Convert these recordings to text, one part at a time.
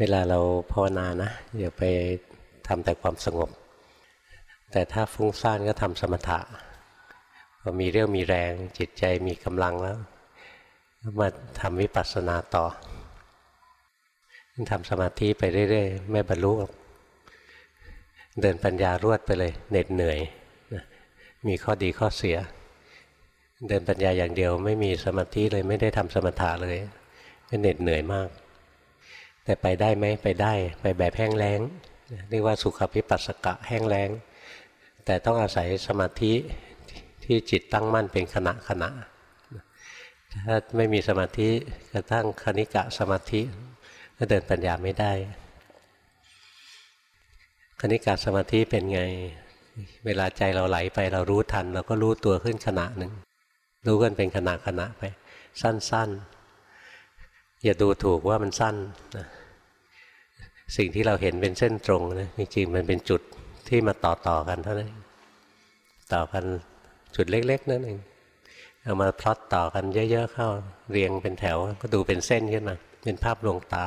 เวลาเราภาวนานะอย่าไปทำแต่ความสงบ แต่ถ้าฟุ้งซ่านก็ทำสมถะพอมีเรื่องมีแรงจิตใจมีกำลังแล้วมาทำวิปัสสนาต่อทำสมาธิไปเรื่อยๆ ไม่บรรลุเดินปัญญารวดไปเลยเหน็ดเหนื่อย มีข้อดีข้อเสีย เดินปัญญาอย่างเดียวไม่มีสมาธิเลยไม่ได้ทำสมถะเลยก็เหน็ดเหนื่อยมาก แต่ไปได้ไหมไปได้ ไปแบบแห้งแล้งเรียกว่าสุขภิปัสสกะแห้งแล้ง แต่ต้องอาศัยสมาธิที่จิตตั้งมั่นเป็นขณะขณะถ้าไม่มีสมาธิกระทั่งคณิกะสมาธิก็เดินปัญญาไม่ได้ คณิกะสมาธิเป็นไง เวลาใจเราไหลไปเรารู้ทัน เราก็รู้ตัวขึ้นขณะหนึ่งรู้กันเป็นขณะขณะไป สั้นๆ อย่าดูถูกว่ามันสั้นนะสิ่งที่เราเห็นเป็นเส้นตรงนะจริงๆมันเป็นจุดที่มาต่อต่อกันเท่านั้นต่อกันจุดเล็ก ๆ นั่นเองเอามาพลอตต่อกันเยอะๆเข้าเรียงเป็นแถวก็ดูเป็นเส้นขึ้นมาเป็นภาพลวงตา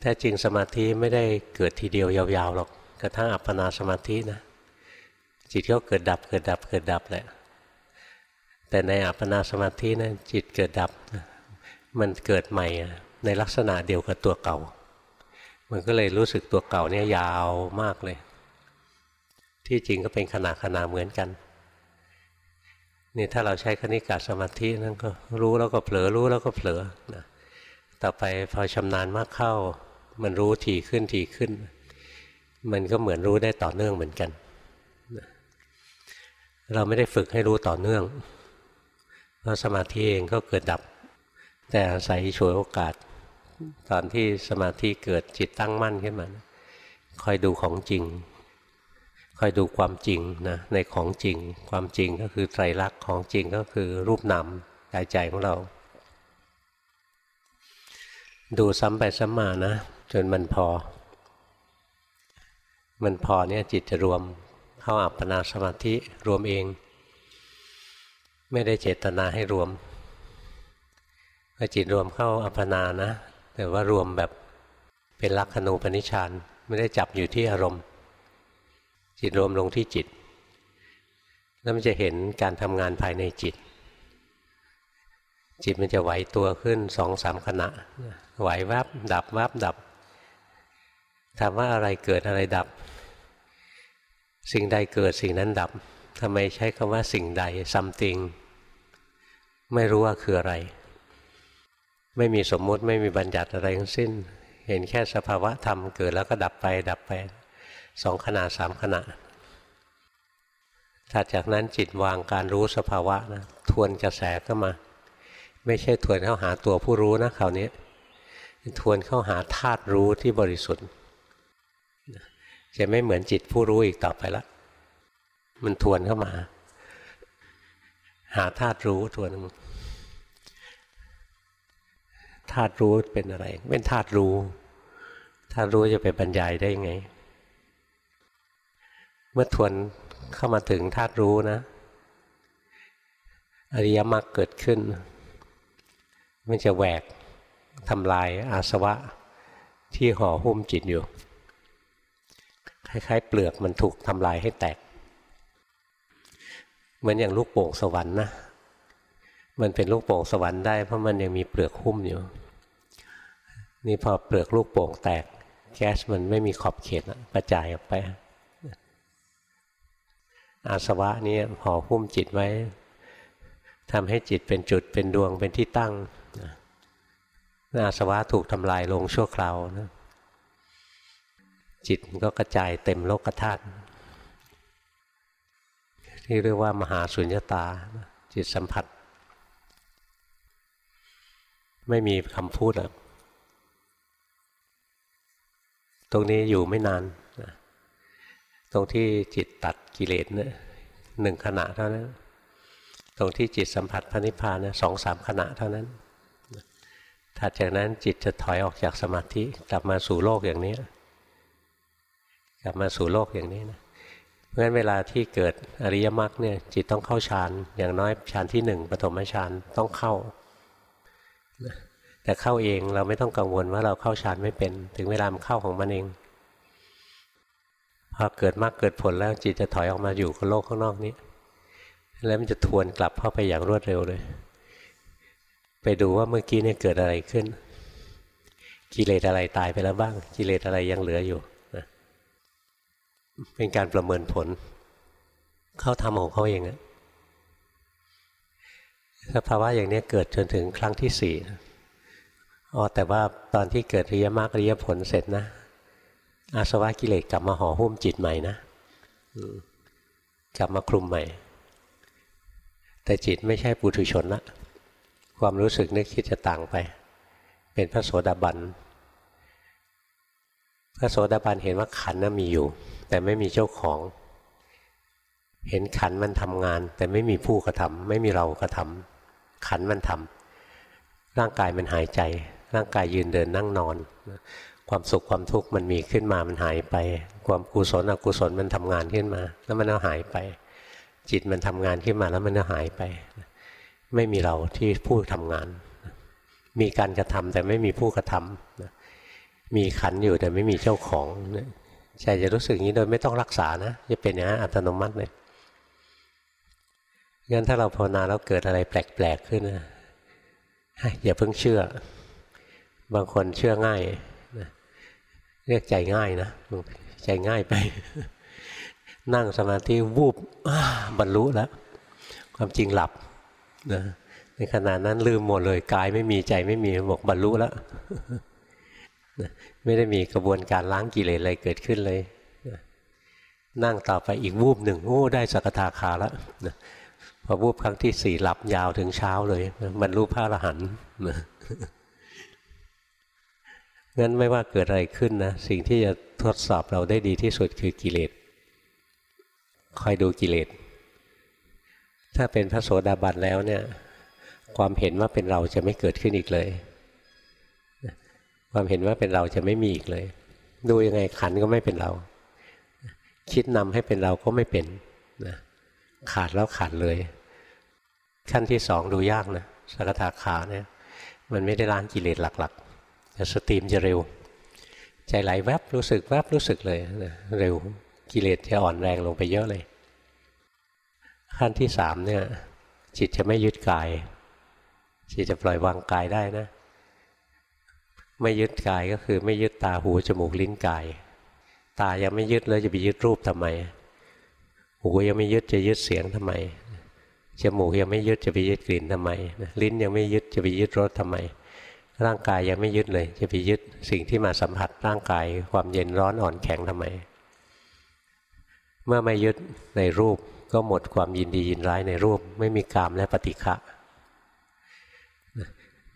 แท้จริงสมาธิไม่ได้เกิดทีเดียวยาวๆหรอกกระทั่งอัปปนาสมาธินะ จิตก็เกิดดับเกิดดับเกิดดับแหละแต่ในอัปปนาสมาธินะจิตเกิดดับ มันเกิดใหม่ในลักษณะเดียวกับตัวเก่า มันก็เลยรู้สึกตัวเก่าเนี่ยยาวมากเลย ที่จริงก็เป็นขนาดขนาดเหมือนกันนี่ถ้าเราใช้คณิกาสมาธินั่นก็รู้แล้วก็เผลอรู้แล้วก็เผลอนะต่อไปพอชำนาญมากเข้า มันรู้ถี่ขึ้นถี่ขึ้น มันก็เหมือนรู้ได้ต่อเนื่องเหมือนกัน เราไม่ได้ฝึกให้รู้ต่อเนื่อง เพราะสมาธิเองก็เกิดดับ แต่อาศัยฉวยโอกาส ตอนที่สมาธิเกิดจิตตั้งมั่นขึ้นมาคอยดูของจริงคอยดูความจริงนะในของจริง ความจริงก็คือไตรลักษณ์ของจริงก็คือรูปนามกายใจของเรา ดูซ้ำไปซ้ำมานะ จนมันพอ มันพอเนี่ยจิตจะรวมเข้าอัปปนาสมาธิรวมเอง ไม่ได้เจตนาให้รวม พอจิตรวมเข้าอัปปนานะ แต่ว่ารวมแบบเป็นลักขณูปนิชานไม่ได้จับอยู่ที่อารมณ์ จิตรวมลงที่จิต แล้วมันจะเห็นการทำงานภายในจิต จิตมันจะไหวตัวขึ้นสองสามขณะ ไหวแวบดับแวบดับถามว่าอะไรเกิดอะไรดับ สิ่งใดเกิดสิ่งนั้นดับทำไมใช้คำว่าสิ่งใด something ไม่รู้ว่าคืออะไร ไม่มีสมมุติไม่มีบัญญัติอะไรทั้งสิ้น เห็นแค่สภาวะธรรมเกิดแล้วก็ดับไป ดับไปสองขณะสามขณะถัดจากนั้นจิตวางการรู้สภาวะนะทวนกระแสเข้ามา ไม่ใช่ทวนเข้าหาตัวผู้รู้นะคราวนี้ทวนเข้าหาธาตุรู้ที่บริสุทธิ์ จะไม่เหมือนจิตผู้รู้อีกต่อไปละ มันทวนเข้ามา หาธาตุรู้ทวน ธาตุรู้เป็นอะไร เป็นธาตุรู้ธาตุรู้จะไปบรรยายได้ยังไง เมื่อทวนเข้ามาถึงธาตุรู้นะ อริยมรรคเกิดขึ้น มันจะแหวกทำลายอาสวะที่ห่อหุ้มจิตอยู่ คล้ายๆ เปลือกมันถูกทำลายให้แตก เหมือนอย่างลูกโป่งสวรรค์นะ มันเป็นลูกโป่งสวรรค์ได้เพราะมันยังมีเปลือกหุ้มอยู่ นี่พอเปลือกลูกโป่งแตก แก๊สมันไม่มีขอบเขตกระจายออกไป อาสวะนี้ห่อหุ้มจิตไว้ทำให้จิตเป็นจุดเป็นดวงเป็นที่ตั้งอาสวะถูกทำลายลงชั่วคราวนะจิตก็กระจายเต็มโลกธาตุที่เรียกว่ามหาสุญญตา จิตสัมผัส ไม่มีคำพูดหรอกตรงนี้อยู่ไม่นานตรงที่จิตตัดกิเลสเนี่ยหนึ่งขณะเท่านั้น ตรงที่จิตสัมผัสพระนิพพานเนี่ยสองสามขณะเท่านั้นถัดจากนั้นจิตจะถอยออกจากสมาธิกลับมาสู่โลกอย่างนี้ กลับมาสู่โลกอย่างนี้นะเพราะฉะนั้นเวลาที่เกิดอริยมรรคเนี่ยจิตต้องเข้าฌานอย่างน้อยฌานที่หนึ่งปฐมฌานต้องเข้า แต่เข้าเองเราไม่ต้องกังวลว่าเราเข้าฌานไม่เป็น ถึงเวลามันเข้าของมันเองพอเกิดมากเกิดผลแล้วจิตจะถอยออกมาอยู่กับโลกข้างนอกนี้ แล้วมันจะทวนกลับเข้าไปอย่างรวดเร็วเลย ไปดูว่าเมื่อกี้เนี่ยเกิดอะไรขึ้น กิเลสอะไรตายไปแล้วบ้าง กิเลสอะไรยังเหลืออยู่นะเป็นการประเมินผล เข้าทำของเขาเองอะ สภาวะอย่างนี้เกิดจนถึงครั้งที่สี่อ๋อแต่ว่าตอนที่เกิดริยมรรคริยผลเสร็จนะ อาสวะกิเลสกลับมาห่อหุ้มจิตใหม่นะกลับมาคลุมใหม่ แต่จิตไม่ใช่ปุถุชนละความรู้สึกนึกคิดจะต่างไป เป็นพระโสดาบันพระโสดาบันเห็นว่าขันน่ะมีอยู่ แต่ไม่มีเจ้าของ เห็นขันมันทำงาน แต่ไม่มีผู้กระทำไม่มีเรากระทำ ขันมันทำร่างกายมันหายใจ ร่างกายยืนเดินนั่งนอน ความสุขความทุกข์มันมีขึ้นมามันหายไป ความกุศลอกุศลมันทำงานขึ้นมา แล้วมันก็หายไป จิตมันทำงานขึ้นมาแล้วมันก็หายไป ไม่มีเราที่ผู้ทำงาน มีการกระทำแต่ไม่มีผู้กระทำมีขันอยู่แต่ไม่มีเจ้าของใจจะรู้สึกอย่างนี้โดยไม่ต้องรักษานะจะเป็นอย่างนั้นอัตโนมัติเลย งั้นถ้าเราภาวนาแล้วเกิดอะไรแปลกๆขึ้นนะอย่าเพิ่งเชื่อ บางคนเชื่อง่ายเรียกใจง่ายนะใจง่ายไป นั่งสมาธิวูบบรรลุแล้ว ความจริงหลับนะในขณะนั้นลืมหมดเลยกายไม่มีใจไม่มีบอกบรรลุแล้วไม่ได้มีกระบวนการล้างกิเลสอะไรเกิดขึ้นเลย นั่งต่อไปอีกวูบหนึ่งโอ้ได้สักทาคาแล้ว พอวูบครั้งที่สี่หลับยาวถึงเช้าเลยบรรลุพระอรหันต์งั้นไม่ว่าเกิดอะไรขึ้นนะสิ่งที่จะทดสอบเราได้ดีที่สุดคือกิเลสคอยดูกิเลสถ้าเป็นพระโสดาบันแล้วเนี่ย ความเห็นว่าเป็นเราจะไม่เกิดขึ้นอีกเลย ความเห็นว่าเป็นเราจะไม่มีอีกเลย ดูยังไงขันก็ไม่เป็นเรา คิดนำให้เป็นเราก็ไม่เป็นนะขาดแล้วขาดเลย ขั้นที่สองดูยากนะสกทาขาเนี่ยมันไม่ได้ล้างกิเลสหลักๆแต่สตรีมจะเร็ว ใจไหลแวบรู้สึกแวบรู้สึกเลยนะเร็วกิเลสจะอ่อนแรงลงไปเยอะเลย ขั้นที่สามเนี่ย จิตจะไม่ยึดกาย จิตจะปล่อยวางกายได้นะ ไม่ยึดกายก็คือไม่ยึดตาหูจมูกลิ้นกาย ตายังไม่ยึดแล้วจะไปยึดรูปทำไมหูยังไม่ยึดจะยึดเสียงทำไม จมูกยังไม่ยึดจะไปยึดกลิ่นทำไมลิ้นยังไม่ยึดจะไปยึดรสทำไม ร่างกายยังไม่ยึดเลย จะไปยึดสิ่งที่มาสัมผัสร่างกาย ความเย็นร้อนอ่อนแข็งทำไม เมื่อไม่ยึดในรูปก็หมดความยินดียินร้ายในรูป ไม่มีกามและปฏิฆะ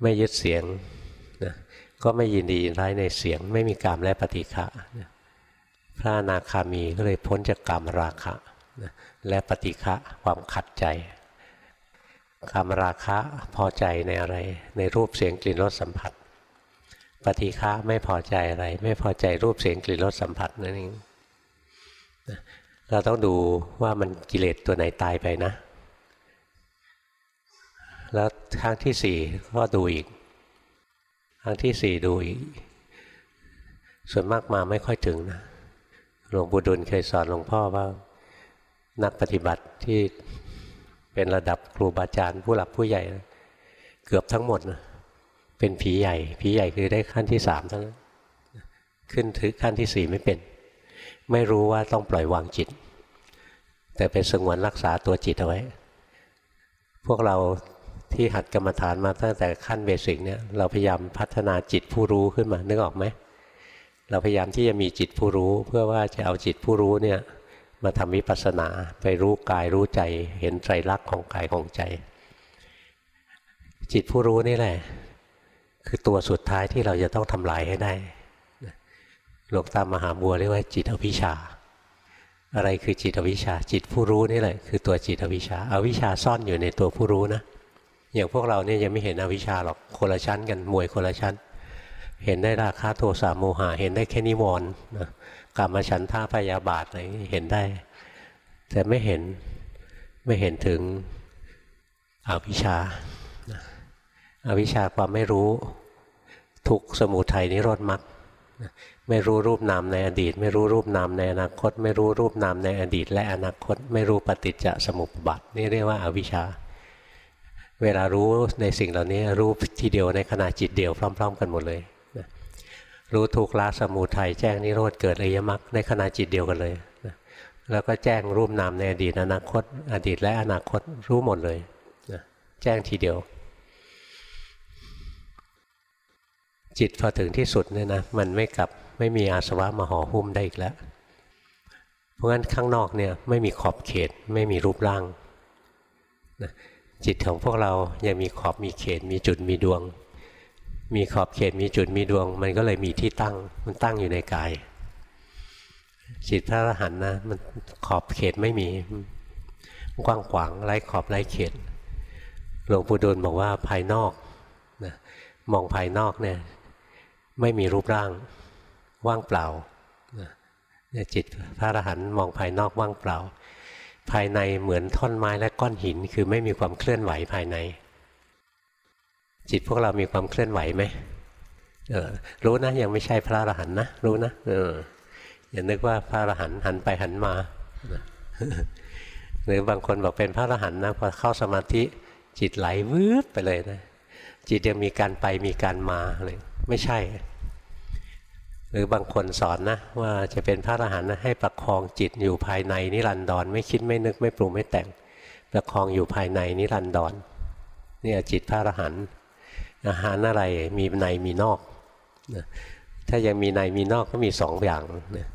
ไม่ยึดเสียงก็ไม่ยินดียินร้ายในเสียง ไม่มีกามและปฏิฆะพระอนาคามีก็เลยพ้นจากกามราคะและปฏิฆะความขัดใจ กามราคะพอใจในอะไร ในรูปเสียงกลิ่นรสสัมผัส ปฏิฆะไม่พอใจอะไร ไม่พอใจรูปเสียงกลิ่นรสสัมผัสนั่นเองเราต้องดูว่ามันกิเลสตัวไหนตายไปนะ แล้วครั้งที่สี่ก็ดูอีกครั้งที่สี่ดูอีก ส่วนมากมาไม่ค่อยถึงนะหลวงปู่ดุลเคยสอนหลวงพ่อว่านักปฏิบัติที่ เป็นระดับครูบาอาจารย์ผู้หลักผู้ใหญ่ เกือบทั้งหมดนะเป็นผีใหญ่ ผีใหญ่คือได้ขั้นที่สามทั้งนั้นขึ้นถึงขั้นที่สี่ไม่เป็น ไม่รู้ว่าต้องปล่อยวางจิต แต่เป็นสงวนรักษาตัวจิตเอาไว้ พวกเราที่หัดกรรมฐานมาตั้งแต่ขั้นเบสิกเนี่ยเราพยายามพัฒนาจิตผู้รู้ขึ้นมานึกออกไหมเราพยายามที่จะมีจิตผู้รู้ เพื่อว่าจะเอาจิตผู้รู้เนี่ย มาทำวิปัสสนาไปรู้กายรู้ใจ เห็นไตรลักษณ์ของกายของใจ จิตผู้รู้นี่แหละ คือตัวสุดท้ายที่เราจะต้องทำลายให้ได้หลวงตามหาบัวเรียกว่าจิตอวิชชา อะไรคือจิตอวิชชา จิตผู้รู้นี่แหละ คือตัวจิตอวิชชาอาวิชชาซ่อนอยู่ในตัวผู้รู้นะอย่างพวกเราเนี่ยยังไม่เห็นอวิชชาหรอกคนละชั้นกันมวยคนละชั้น เห็นได้ราคาโทสะโมหะเห็นได้แค่นิวรณ์นะ กรรมฉันท่าพยาบาทอะไรเห็นได้ แต่ไม่เห็นไม่เห็นถึงอวิชชาอาวิชชาความไม่รู้ทุกสมุทัยนิโรธมรรคไม่รู้รูปนามในอดีต ไม่รู้รูปนามในอนาคต ไม่รู้รูปนามในอดีต และอนาคต ไม่รู้ปฏิจจสมุปบาทนี่เรียกว่าอาวิชชา เวลารู้ในสิ่งเหล่านี้รู้ทีเดียวในขณะจิตเดียวพร้อม ๆ กันหมดเลย รู้ทุกข์ละสมุทัยแจ้งนิโรธเกิดอริยมรรคในขณะจิตเดียวกันเลยนะแล้วก็แจ้งรูปนามในอดีตอนาคต อดีตและอนาคตรู้หมดเลยนะแจ้งทีเดียว จิตพอถึงที่สุดเนี่ยนะมันไม่กลับไม่มีอาสวะมาห่อหุ้มได้อีกแล้ว เพราะงั้นข้างนอกเนี่ยไม่มีขอบเขตไม่มีรูปร่างนะจิตของพวกเรายังมีขอบมีเขตมีจุดมีดวง มีขอบเขตมีจุดมีดวง มันก็เลยมีที่ตั้ง มันตั้งอยู่ในกาย จิตพระอรหันต์นะ มันขอบเขตไม่มีกว้างขวางไร้ขอบไร้เขตหลวงปู่ดูลบอกว่าภายนอกนะมองภายนอกเนี่ยไม่มีรูปร่างว่างเปล่าเนี่ยจิตพระอรหันต์มองภายนอกว่างเปล่า ภายในเหมือนท่อนไม้และก้อนหิน คือไม่มีความเคลื่อนไหวภายใน จิตพวกเรามีความเคลื่อนไหวไหมเออรู้นะยังไม่ใช่พระอรหันต์นะรู้นะเอออย่านึกว่าพระอรหันต์หันไปหันมาหรือบางคนบอกเป็นพระอรหันต์นะพอเข้าสมาธิจิตไหลวืบไปเลยนะจิตยังมีการไปมีการมาเลยไม่ใช่ หรือบางคนสอนนะว่าจะเป็นพระอรหันต์นะให้ประคองจิตอยู่ภายในนิรันดรไม่คิดไม่นึกไม่ปรุงไม่แต่ง ประคองอยู่ภายในนิรันดรนี่จิตพระอรหันต์ อาหารอะไรมีในมีนอกนะถ้ายังมีในมีนอกก็มีสองอย่างนะ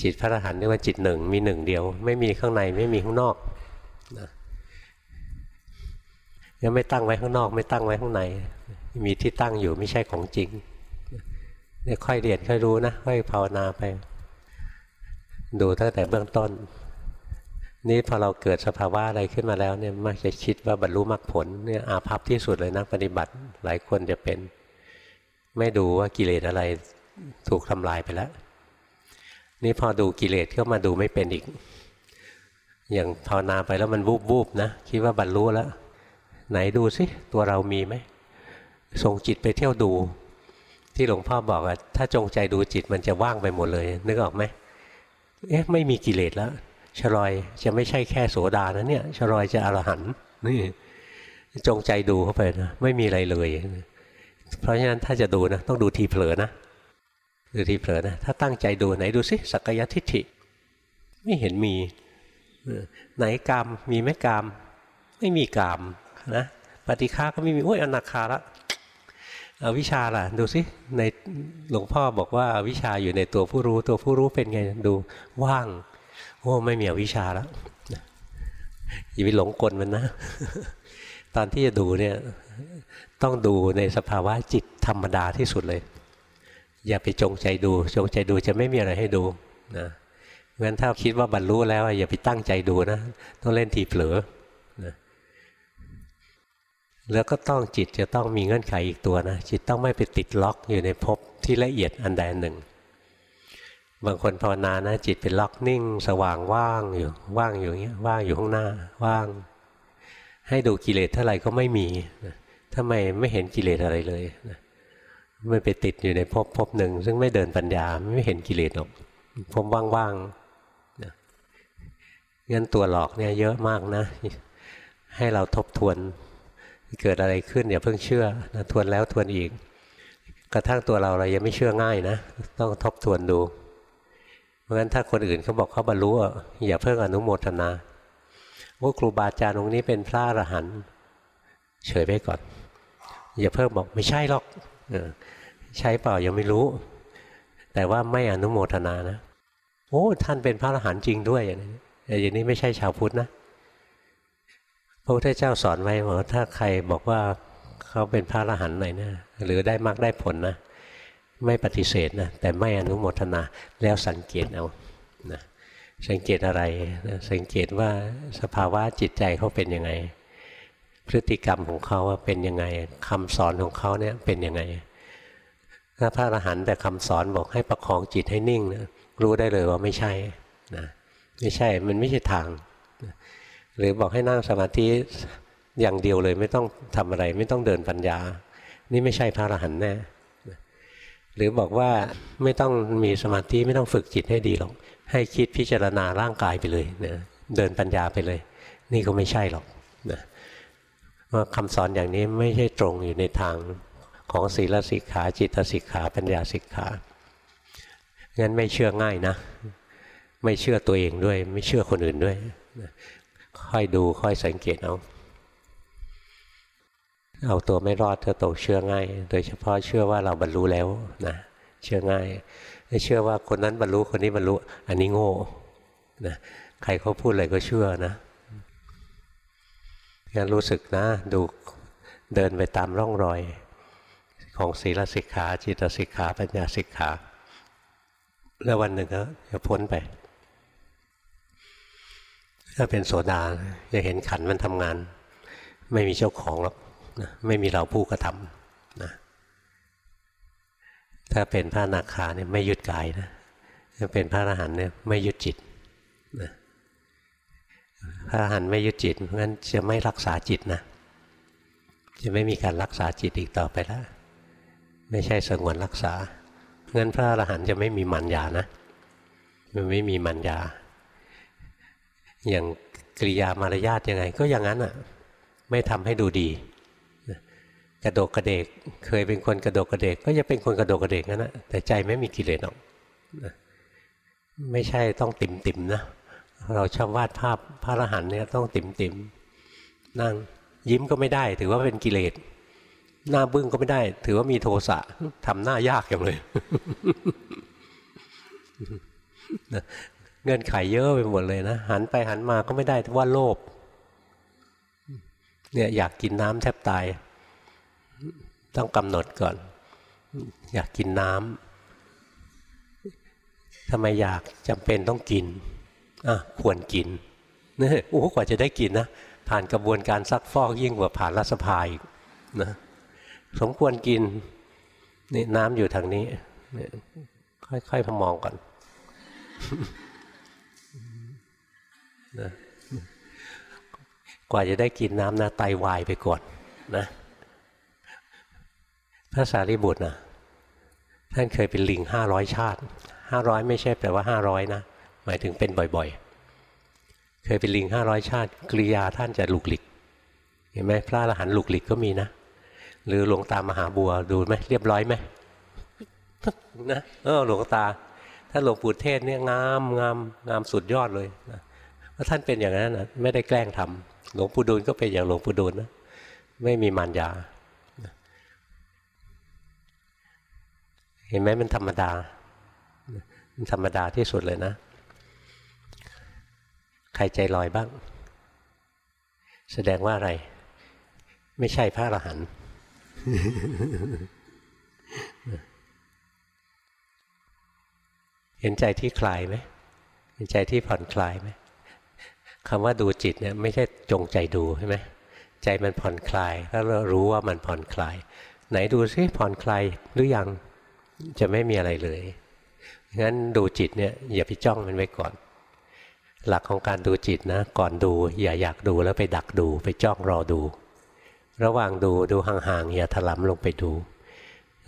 จิตพระอรหันต์เรียกว่าจิตหนึ่งมีหนึ่งเดียว ไม่มีข้างในไม่มีข้างนอกนะยังไม่ตั้งไว้ข้างนอก ไม่ตั้งไว้ข้างใน มีที่ตั้งอยู่ไม่ใช่ของจริงเนี่ยค่อยเรียนค่อยรู้นะค่อยภาวนาไป ดูตั้งแต่เบื้องต้น นี่พอเราเกิดสภาวะอะไรขึ้นมาแล้วเนี่ยมักจะคิดว่าบรรลุมรรคผลเนี่ยอาภัพที่สุดเลยนะปฏิบัติหลายคนจะเป็น ไม่ดูว่ากิเลสอะไรถูกทำลายไปแล้ว นี่พอดูกิเลสก็มาดูไม่เป็นอีก อย่างภาวนาไปแล้วมันวูบวูบนะคิดว่าบรรลุแล้ว ไหนดูสิตัวเรามีไหมส่งจิตไปเที่ยวดู ที่หลวงพ่อบอกว่าถ้าจงใจดูจิตมันจะว่างไปหมดเลย นึกออกไหมเอ๊ะไม่มีกิเลสแล้ว ชลอยจะไม่ใช่แค่โสดานะเนี่ยชลอยจะอรหันต์นี่จงใจดูเข้าไปนะไม่มีอะไรเลย เพราะฉะนั้นถ้าจะดูนะต้องดูทีเผลอนะดูทีเผลอนะถ้าตั้งใจดูไหนดูสิสักยทิฏฐิ ไม่เห็นมีไหนกามมีไหมกาม ไม่มีกามนะปฏิฆาก็ไม่มีโอ้ยอนาคาละอวิชาล่ะ ดูสิในหลวงพ่อบอกว่าวิชาอยู่ในตัวผู้รู้ตัวผู้รู้เป็นไงดูว่าง โอ้ไม่มีอวิชาแล้วอย่าไปหลงกลมันนะ ตอนที่จะดูเนี่ยต้องดูในสภาวะจิตธรรมดาที่สุดเลย อย่าไปจงใจดู จงใจดูจะไม่มีอะไรให้ดูนะงั้นถ้าคิดว่าบรรลุแล้วอย่าไปตั้งใจดูนะ ต้องเล่นทีเผลอนะแล้วก็ต้องจิตจะต้องมีเงื่อนไขอีกตัวนะ จิตต้องไม่ไปติดล็อกอยู่ในภพที่ละเอียดอันใดอันหนึ่ง บางคนภาวนานะจิตเป็นล็อกนิ่ง สว่างว่างอยู่ว่างอยู่อย่างเงี้ยว่างอยู่ข้างหน้าว่าง ให้ดูกิเลสเท่าไหร่ก็ไม่มีนะทำไมไม่เห็นกิเลสอะไรเลยนะไม่ไปติดอยู่ในภพภพหนึ่ง ซึ่งไม่เดินปัญญาไม่เห็นกิเลสหรอกภพว่างๆงั้นตัวหลอกเนี่ยเยอะมากนะ ให้เราทบทวนเกิดอะไรขึ้นอย่าเพิ่งเชื่อนะทวนแล้วทวนอีก กระทั่งตัวเราเรายังไม่เชื่อง่ายนะ ต้องทบทวนดู เพราะฉะนั้นถ้าคนอื่นเขาบอกเขาบรรลุอย่าเพิ่งอนุโมทนาว่าครูบาอาจารย์องค์นี้เป็นพระอรหันต์เฉยไปก่อน อย่าเพิ่งบอกไม่ใช่หรอกใช่เปล่ายังไม่รู้ แต่ว่าไม่อนุโมทนานะโอ้ท่านเป็นพระอรหันต์จริงด้วยอย่างนี้อย่างนี้ไม่ใช่ชาวพุทธนะพระพุทธเจ้าสอนไว้ว่าถ้าใครบอกว่าเขาเป็นพระอรหันต์เลยนะหรือได้มากได้ผลนะ ไม่ปฏิเสธนะแต่ไม่อนุโมทนาแล้วสังเกตเอานะสังเกตอะไรนะสังเกตว่าสภาวะจิตใจเขาเป็นยังไง พฤติกรรมของเขาเป็นยังไงคำสอนของเขาเนี่ยเป็นยังไงถ้าพระอรหันต์แต่คำสอนบอกให้ประคองจิตให้นิ่งนะรู้ได้เลยว่าไม่ใช่นะไม่ใช่มันไม่ใช่ทางหรือบอกให้นั่งสมาธิอย่างเดียวเลยไม่ต้องทำอะไร ไม่ต้องเดินปัญญา นี่ไม่ใช่พระอรหันต์แน่ หรือบอกว่าไม่ต้องมีสมาธิไม่ต้องฝึกจิตให้ดีหรอกให้คิดพิจารณาร่างกายไปเลยนะเดินปัญญาไปเลย นี่ก็ไม่ใช่หรอกนะว่าคำสอนอย่างนี้ไม่ใช่ตรงอยู่ในทางของศีลสิกขาจิตสิกขาปัญญาสิกขางั้นไม่เชื่อง่ายนะ ไม่เชื่อตัวเองด้วย ไม่เชื่อคนอื่นด้วยค่อยดูค่อยสังเกตเอา เอาตัวไม่รอดเธอตกเชื่อง่าย โดยเฉพาะเชื่อว่าเราบรรลุแล้วนะเชื่อง่ายเชื่อว่าคนนั้นบรรลุคนนี้บรรลุอันนี้โง่นะใครเขาพูดอะไรก็เชื่อนะงั้นรู้สึกนะ ดูเดินไปตามร่องรอย ของศีลสิกขา จิตสิกขาปัญญาสิกขา แล้ววันหนึ่งก็จะพ้นไป ถ้าเป็นโสดาจะเห็นขันมันทำงาน ไม่มีเจ้าของหรอก นะไม่มีเราผู้กระทำนะถ้าเป็นพระนาคาเนี่ยไม่ยึดกายนะถ้าเป็นพระอรหันต์เนี่ยไม่ยึดจิตนะพระอรหันต์ไม่ยึดจิตงั้นจะไม่รักษาจิตนะจะไม่มีการรักษาจิตอีกต่อไปแล้วไม่ใช่สงวนรักษางั้นพระอรหันต์จะไม่มีมัญญานะมันไม่มีมัญญา อย่างกิริยามารยาทยังไง ก็อย่างนั้นอะ ไม่ทำให้ดูดี กระโดกกระเดก เคยเป็นคนกระโดกกระเดก ก็จะเป็นคนกระโดกกระเดกนั่นแหะแต่ใจไม่มีกิเลสหรอกไม่ใช่ต้องติ่มติมนะ เราชอบวาดภาพพระอรหันต์เนี่ยต้องติ่มติมนั่งยิ้มก็ไม่ได้ ถือว่าเป็นกิเลสหน้าบึ้งก็ไม่ได้ ถือว่ามีโทสะทำหน้ายากอย่างเลยเงินไขเยอะไปหมดเลยนะหันไปหันมาก็ไม่ได้ว่าโลภเนี่ยอยากกินน้ำแทบตาย ต้องกำหนดก่อน อยากกินน้ำทำไมอยากจำเป็นต้องกินอะควรกินนี่โอ้กว่าจะได้กินนะผ่านกระบวนการซักฟอกยิ่งกว่าผ่านรัฐสภาอีกนะสมควรกินนี่น้ำอยู่ทางนี้ค่อยๆพมองก่อนนะกว่าจะได้กินน้ำนะไตาวายไปก่อนนะ พระสารีบุตรนะท่านเคยเป็นลิงห้าร้อยชาติห้าร้อยไม่ใช่แปลว่าห้าร้อยนะ หมายถึงเป็นบ่อยๆ เคยเป็นลิงห้าร้อยชาติกริยาท่านจะหลุกหลิก เห็นไหมพระอรหันต์ลุกหลิกก็มีนะ หรือหลวงตามหาบัวดูไหมเรียบร้อยไหมนะเออหลวงตา ถ้าหลวงปู่เทศเนี่ยงามงามงามสุดยอดเลยนะว่าท่านเป็นอย่างนั้นนะไม่ได้แกล้งทำหลวงปู่ดูลก็เป็นอย่างหลวงปู่ดูลนะไม่มีมารยา เห็นไหมมันธรรมดา มันธรรมดาที่สุดเลยนะ ใครใจลอยบ้าง แสดงว่าอะไร ไม่ใช่พระอรหันต์เห็นใจที่คลายไหมเห็นใจที่ผ่อนคลายไหมคำว่าดูจิตเนี่ยไม่ใช่จงใจดูใช่ไหมใจมันผ่อนคลายแล้วเรารู้ว่ามันผ่อนคลาย ไหนดูซิผ่อนคลายหรือยัง จะไม่มีอะไรเลยงั้นดูจิตเนี่ยอย่าไปจ้องมันไว้ก่อน หลักของการดูจิตนะ ก่อนดูอย่าอยากดูแล้วไปดักดู ไปจ้องรอดู ระหว่างดูดูห่างๆอย่าถลำลงไปดู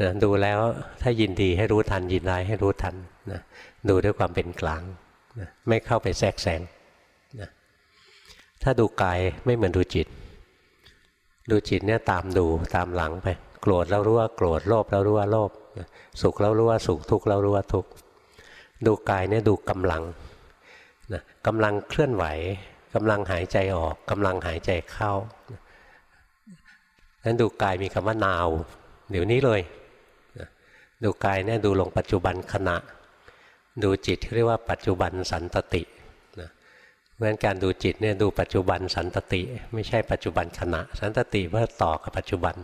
นะดูแล้วถ้ายินดีให้รู้ทันยินร้ายให้รู้ทันนะดูด้วยความเป็นกลางนะไม่เข้าไปแทรกแซงนะถ้าดูกายไม่เหมือนดูจิต ดูจิตเนี่ยตามดูตามหลังไป โกรธแล้วรู้ว่าโกรธโลภแล้วรู้ว่าโลภ สุขแล้วรู้ว่าสุขทุกข์แล้วรู้ว่าทุกข์ดูกายเนี่ยดูกำลังนะกำลังเคลื่อนไหวกำลังหายใจออกกำลังหายใจเข้านั้นดูกายมีคำว่านาว เดี๋ยวนี้เลยนะดูกายเนี่ยดูลงปัจจุบันขณะ ดูจิตเรียกว่าปัจจุบันสันตตินะเพราะฉะนั้นการดูจิตเนี่ยดูปัจจุบันสันตติ ไม่ใช่ปัจจุบันขณะ สันตติเพื่อต่อกับปัจจุบัน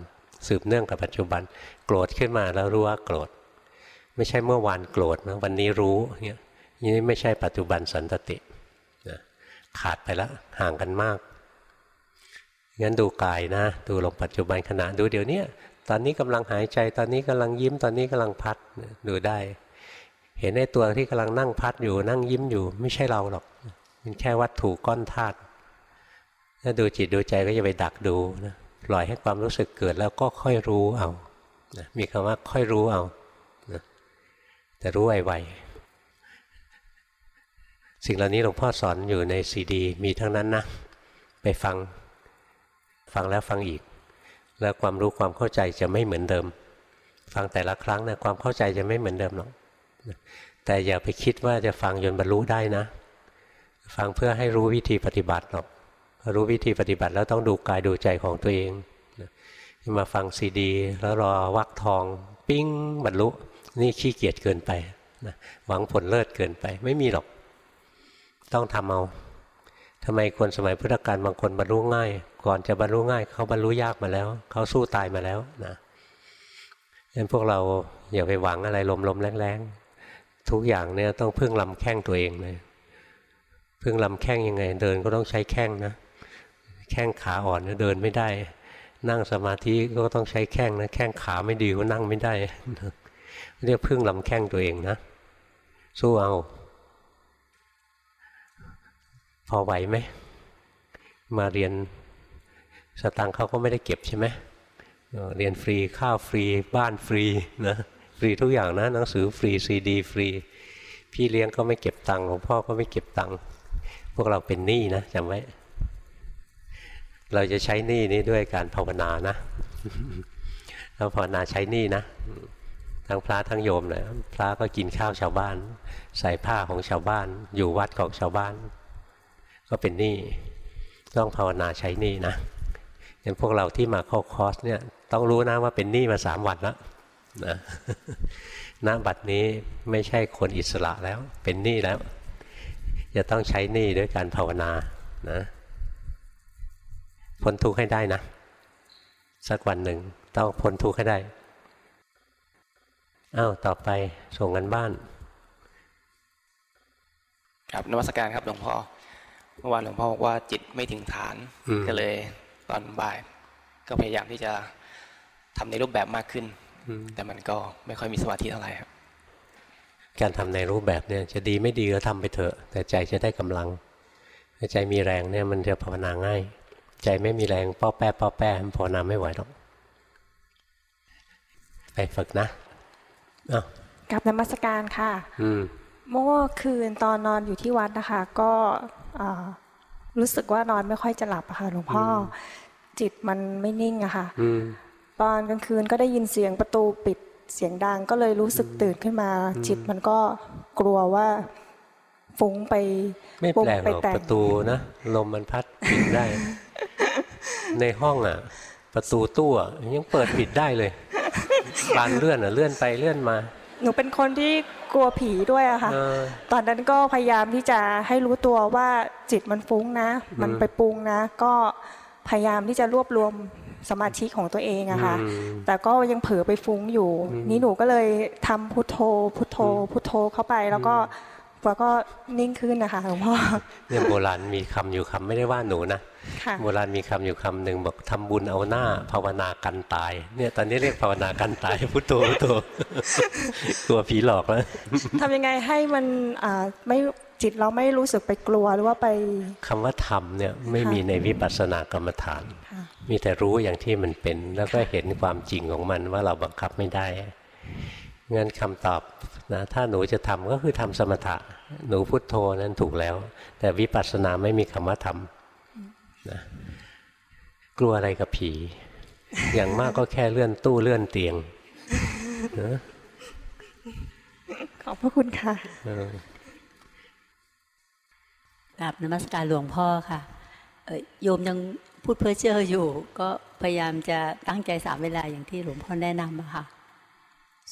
สืบเนื่องกับปัจจุบัน โกรธขึ้นมาแล้วรู้ว่าโกรธ ไม่ใช่เมื่อวานโกรธนะวันนี้รู้เนี่ยนี่ไม่ใช่ปัจจุบันสันตตินะขาดไปแล้วห่างกันมากงั้นดูกายนะ ดูลงปัจจุบันขณะดูเดี๋ยวนี้ตอนนี้กำลังหายใจตอนนี้กำลังยิ้มตอนนี้กำลังพัดดูได้ เห็นในตัวที่กำลังนั่งพัดอยู่นั่งยิ้มอยู่ ไม่ใช่เราหรอก มันแค่วัตถุก้อนธาตุถ้าดูจิตดูใจก็จะไปดักดูนะ ล่อยให้ความรู้สึกเกิดแล้วก็ค่อยรู้เอานะมีคำว่าค่อยรู้เอานะแต่รู้ไวๆสิ่งเหล่านี้หลวงพ่อสอนอยู่ในซีดี มีทั้งนั้นนะไปฟังฟังแล้วฟังอีก แล้วความรู้ความเข้าใจจะไม่เหมือนเดิม ฟังแต่ละครั้งนะความเข้าใจจะไม่เหมือนเดิมหรอกแต่อย่าไปคิดว่าจะฟังจนบรรลุได้นะ ฟังเพื่อให้รู้วิธีปฏิบัติหรอก รู้วิธีปฏิบัติแล้วต้องดูกายดูใจของตัวเองมาฟังซีดี แล้วรอวักทอง ปิ้งบรรลุ นี่ขี้เกียจเกินไปนะหวังผลเลิศเกินไป ไม่มีหรอก ต้องทำเอาทำไมคนสมัยพุทธกาลบางคนบรรลุง่าย ก่อนจะบรรลุง่าย เขาบรรลุยากมาแล้ว เขาสู้ตายมาแล้วนะงั้นพวกเราอย่าไปหวังอะไรลมๆแรงๆทุกอย่างเนี่ยต้องพึ่งลำแข้งตัวเองเลยพึ่งลำแข้งยังไง เดินก็ต้องใช้แข้งนะ แข้งขาอ่อนเดินไม่ได้ นั่งสมาธิก็ต้องใช้แข้งนะ แข้งขาไม่ดีก็นั่งไม่ได้ เรียกพึ่งลำแข้งตัวเองนะ สู้เอา พอไหวไหม มาเรียนสตังเขาก็ไม่ได้เก็บใช่ไหมเรียนฟรีข้าวฟรี บ้านฟรีนะฟรีทุกอย่างนะหนังสือฟรีซีดีฟรี พี่เลี้ยงก็ไม่เก็บตังค์หลวงพ่อก็ไม่เก็บตังค์พวกเราเป็นหนี้นะจำไว้ เราจะใช้หนี้นี้ด้วยการภาวนานะเราภาวนาใช้หนี้นะทั้งพระทั้งโยมเลยพระก็กินข้าวชาวบ้าน ใส่ผ้าของชาวบ้าน อยู่วัดของชาวบ้าน ก็เป็นหนี้ต้องภาวนาใช้หนี้นะอย่างพวกเราที่มาเข้าคอร์สเนี่ยต้องรู้นะว่าเป็นหนี้มาสามวันแล้วนะณบัดนี้ไม่ใช่คนอิสระแล้วเป็นหนี้แล้ว จะต้องใช้หนี้ด้วยการภาวนานะ พ้นทุกข์ให้ได้นะ สักวันหนึ่งต้องพ้นทุกข์ให้ได้อ้าวต่อไปส่งกันบ้าน ครับนวัตการครับหลวงพ่อเมื่อวานหลวงพ่อบอกว่าจิตไม่ถึงฐานอืมก็เลยตอนบ่าย ก็พยายามที่จะทำในรูปแบบมากขึ้นอืมแต่มันก็ไม่ค่อยมีสมาธิเท่าไหร่ครับ การทำในรูปแบบเนี่ยจะดีไม่ดีก็ทำไปเถอะ แต่ใจจะได้กำลังถ้าใจมีแรงเนี่ยมันจะภาวนาง่าย ใจไม่มีแรงป้อแป้ป้อแป้มันภาวนาไม่ไหวหรอกไปฝึกนะอ้าวกับนมัสการค่ะ อืมเมื่อคืนตอนนอนอยู่ที่วัดนะคะ ก็เอ่อรู้สึกว่านอนไม่ค่อยจะหลับอะค่ะหลวงพ่ออจิตมันไม่นิ่งอะค่ะอืมตอนกลางคืนก็ได้ยินเสียงประตูปิดเสียงดังก็เลยรู้สึกตื่นขึ้นมา จิตมันก็กลัวว่าฟุ้งไปไม่แปลกหรอกไปแต่งประตูนะลมมันพัดปิดได้ ในห้องอะ ประตูตู้อะยังเปิดปิดได้เลยบานเลื่อนอะเลื่อนไปเลื่อนมา หนูเป็นคนที่กลัวผีด้วยอะค่ะเออตอนนั้นก็พยายามที่จะให้รู้ตัวว่าจิตมันฟุ้งนะ มันอืมไปปรุงนะ ก็พยายามที่จะรวบรวมสมาธิของตัวเองอะค่ะอืมแต่ก็ยังเผลอไปฟุ้งอยู่อืมนี่หนูก็เลยทำพุทโธ พุทโธ พุทโธเข้าไป แล้วก็ แล้วก็นิ่งขึ้นนะคะหลวงพ่อเนี่ยโบราณมีคำอยู่คำไม่ได้ว่าหนูนะค่ะโบราณมีคำอยู่คำหนึ่งบอกทำบุญเอาหน้า ภาวนากันตาย เนี่ยตอนนี้เรียกภาวนากันตายพุทโธพุทโธกลัวผีหลอกแล้วทำยังไงให้มันอ่าไม่จิตเราไม่รู้สึกไปกลัวหรือว่าไปคำว่าธรรมเนี่ยไม่มีในวิปัสสนากรรมฐานค่ะมีแต่รู้อย่างที่มันเป็น แล้วก็เห็นความจริงของมันว่าเราบังคับไม่ได้งั้นคำตอบ นะถ้าหนูจะทำก็คือทำสมถะ หนูพุทโธนั้นถูกแล้ว แต่วิปัสสนาไม่มีคำว่าทำนะกลัวอะไรกับผี อย่างมากก็แค่เลื่อนตู้เลื่อนเตียงนะขอบพระคุณค่ะเออกราบนมัสการหลวงพ่อค่ะเอ่อโยมยังพูดเพ้อเจ้ออยู่ ก็พยายามจะตั้งใจสามเวลาอย่างที่หลวงพ่อแนะนำอะค่ะ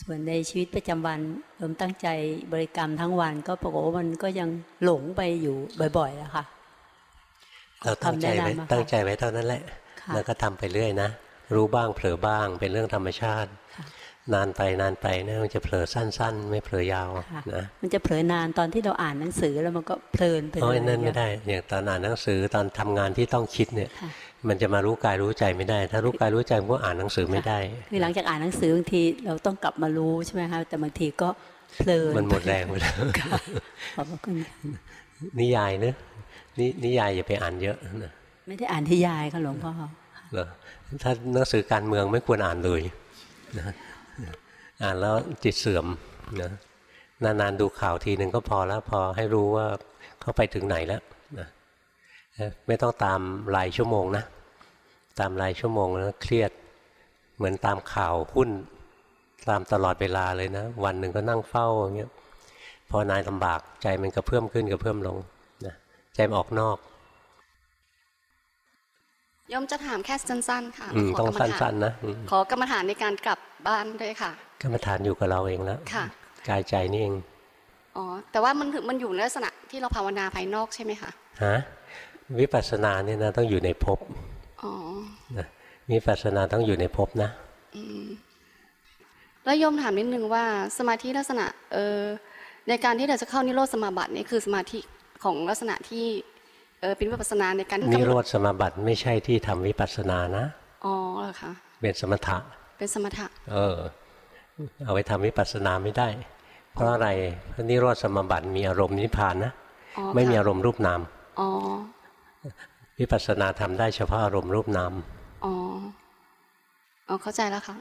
ส่วนในชีวิตประจำวันโยมตั้งใจบริกรรมทั้งวัน ก็ปรากฏว่ามันก็ยังหลงไปอยู่บ่อยๆแล้วค่ะเราตั้งใจไว้คำแนะนำอะค่ะตั้งใจไว้เท่านั้นแหละค่ะแล้วก็ทำไปเรื่อยนะ รู้บ้างเผลอบ้างเป็นเรื่องธรรมชาติค่ะ นานไปนานไปนะมันจะเผลอสั้น ๆ ไม่เผลอยาวค่ะนะมันจะเผลอนานตอนที่เราอ่านหนังสือแล้วมันก็เพลินไปเลโอ้ยยนั่นไม่ได้ อย่างตอนอ่านหนังสือตอนทำงานที่ต้องคิดเนี่ยค่ะมันจะมารู้กายรู้ใจไม่ได้ ถ้ารู้กายรู้ใจมันก็อ่านหนังสือไม่ได้คือหลังจากอ่านหนังสือบางทีเราต้องกลับมารู้ใช่ไหมคะแต่บางทีก็เพลินมันหมดแรงไปแล้วค่ะขอบพระคุณค่ะนิยายเนอะนินิยายอย่าไปอ่านเยอะนะไม่ได้อ่านที่ยายค่ะหลวงพ่อเหรอถ้าหนังสือการเมืองไม่ควรอ่านเลยนะ อ่านแล้วจิตเสื่อมนะนานๆดูข่าวทีหนึ่งก็พอแล้วพอให้รู้ว่าเขาไปถึงไหนแล้วนะไม่ต้องตามรายชั่วโมงนะ ตามรายชั่วโมงแล้วเครียดเหมือนตามข่าวหุ้นตามตลอดเวลาเลยนะ วันหนึ่งก็นั่งเฝ้าอย่างเงี้ยพอนายลำบากใจมันกระเพื่อมขึ้นกระเพื่อมลงนะใจมันออกนอกโยมจะถามแค่สั้นๆ ค่ะอืมขต้องกรรมฐาสั้นๆนะอืมขอกรรมฐานในการกลับบ้านด้วยค่ะ กรรมฐานอยู่กับเราเองแล้วค่ะกายใจนี่เองอ๋อแต่ว่ามันถึงมันอยู่ในลักษณะที่เราภาวนาภายนอกใช่ไหมคะฮะวิปัสสนาเนี่ยนะต้องอยู่ในภพอ๋อนะวิปัสสนาต้องอยู่ในภพนะอืมแล้วโยมถามนิดนึงว่าสมาธิลักษณะเออในการที่เราจะเข้านิโรธสมาบัตินี่คือสมาธิของลักษณะที่เออเป็นวิปัสสนาในการนิโรธสมาบัติไม่ใช่ที่ทำวิปัสสนานะอ๋อเหรอคะเป็นสมถะเป็นสมถะ เออ เอาไปทำวิปัสสนาไม่ได้ เพราะอะไรเพราะนิโรธสมาบัติมีอารมณ์นิพพานนะอ๋อไม่มีค่ะอารมณ์รูปนามอ๋อวิปัสสนาทำได้เฉพาะอารมณ์รูปนามอ๋ออ๋อเข้าใจแล้วค่ะ